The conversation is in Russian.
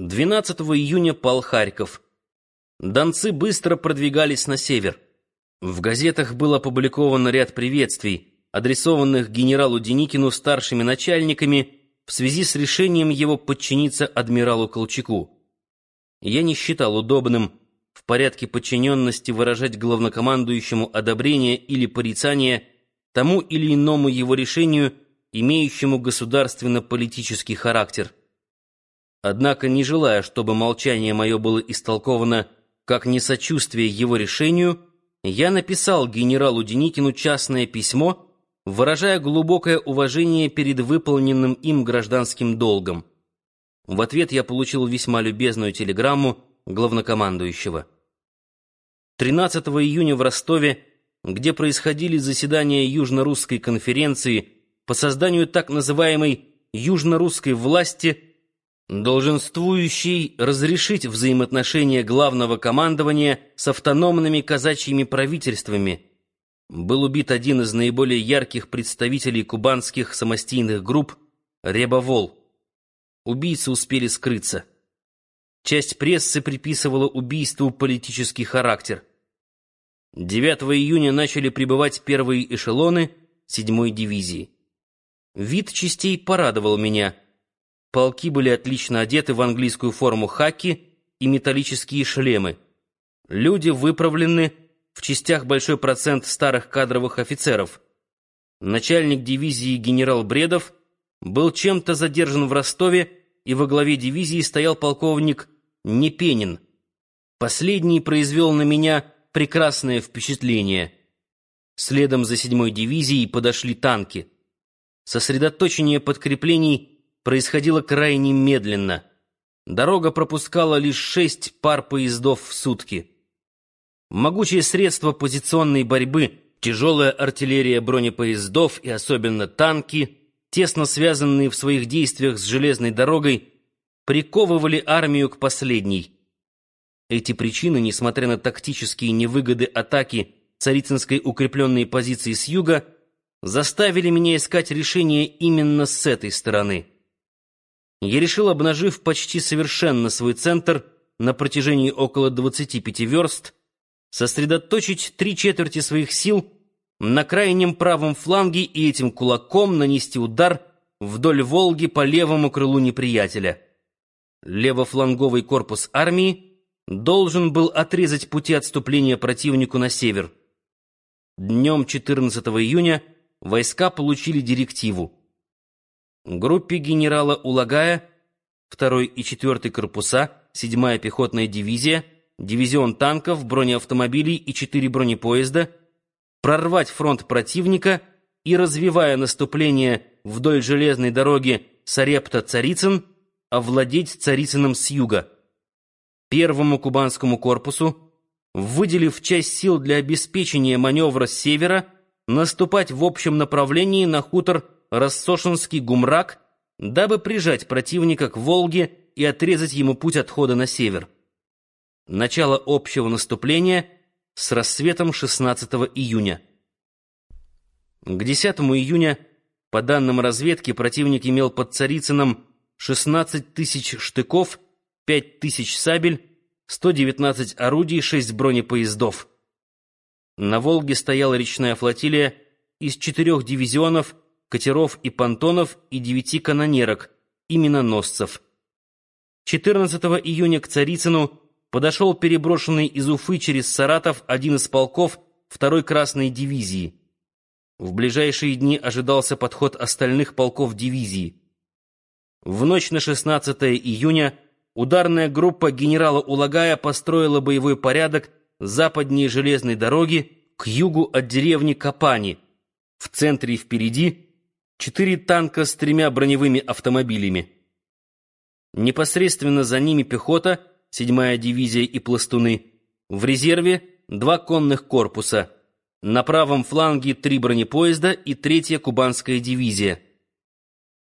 12 июня пал Харьков. Донцы быстро продвигались на север. В газетах был опубликован ряд приветствий, адресованных генералу Деникину старшими начальниками в связи с решением его подчиниться адмиралу Колчаку. Я не считал удобным в порядке подчиненности выражать главнокомандующему одобрение или порицание тому или иному его решению, имеющему государственно-политический характер. Однако, не желая, чтобы молчание мое было истолковано как несочувствие его решению, я написал генералу Деникину частное письмо, выражая глубокое уважение перед выполненным им гражданским долгом. В ответ я получил весьма любезную телеграмму главнокомандующего. 13 июня в Ростове, где происходили заседания Южно-Русской конференции по созданию так называемой «Южно-Русской власти», долженствующий разрешить взаимоотношения главного командования с автономными казачьими правительствами, был убит один из наиболее ярких представителей кубанских самостийных групп Рябовол. Убийцы успели скрыться. Часть прессы приписывала убийству политический характер. 9 июня начали прибывать первые эшелоны 7-й дивизии. Вид частей порадовал меня — Полки были отлично одеты в английскую форму хаки и металлические шлемы. Люди выправлены, в частях большой процент старых кадровых офицеров. Начальник дивизии генерал Бредов был чем-то задержан в Ростове, и во главе дивизии стоял полковник Непенин. Последний произвел на меня прекрасное впечатление. Следом за седьмой дивизией подошли танки. Сосредоточение подкреплений происходило крайне медленно. Дорога пропускала лишь шесть пар поездов в сутки. Могучие средства позиционной борьбы, тяжелая артиллерия бронепоездов и особенно танки, тесно связанные в своих действиях с железной дорогой, приковывали армию к последней. Эти причины, несмотря на тактические невыгоды атаки царицынской укрепленной позиции с юга, заставили меня искать решение именно с этой стороны я решил, обнажив почти совершенно свой центр на протяжении около 25 верст, сосредоточить три четверти своих сил на крайнем правом фланге и этим кулаком нанести удар вдоль Волги по левому крылу неприятеля. Левофланговый корпус армии должен был отрезать пути отступления противнику на север. Днем 14 июня войска получили директиву Группе генерала Улагая, 2 и 4 корпуса, 7-я пехотная дивизия, дивизион танков, бронеавтомобилей и 4 бронепоезда, прорвать фронт противника и, развивая наступление вдоль железной дороги Сарепта-Царицын, овладеть Царицыным с юга. Первому кубанскому корпусу, выделив часть сил для обеспечения маневра с севера, наступать в общем направлении на хутор Рассошинский гумрак, дабы прижать противника к Волге и отрезать ему путь отхода на север. Начало общего наступления с рассветом 16 июня. К 10 июня, по данным разведки, противник имел под Царицыном 16 тысяч штыков, 5 тысяч сабель, 119 орудий, 6 бронепоездов. На Волге стояла речная флотилия из четырех дивизионов катеров и понтонов и девяти канонерок и миноносцев. 14 июня к Царицыну подошел переброшенный из Уфы через Саратов один из полков второй Красной дивизии. В ближайшие дни ожидался подход остальных полков дивизии. В ночь на 16 июня ударная группа генерала Улагая построила боевой порядок западнее железной дороги к югу от деревни Капани. В центре и впереди четыре танка с тремя броневыми автомобилями. Непосредственно за ними пехота, седьмая дивизия и пластуны. В резерве два конных корпуса. На правом фланге три бронепоезда и третья кубанская дивизия.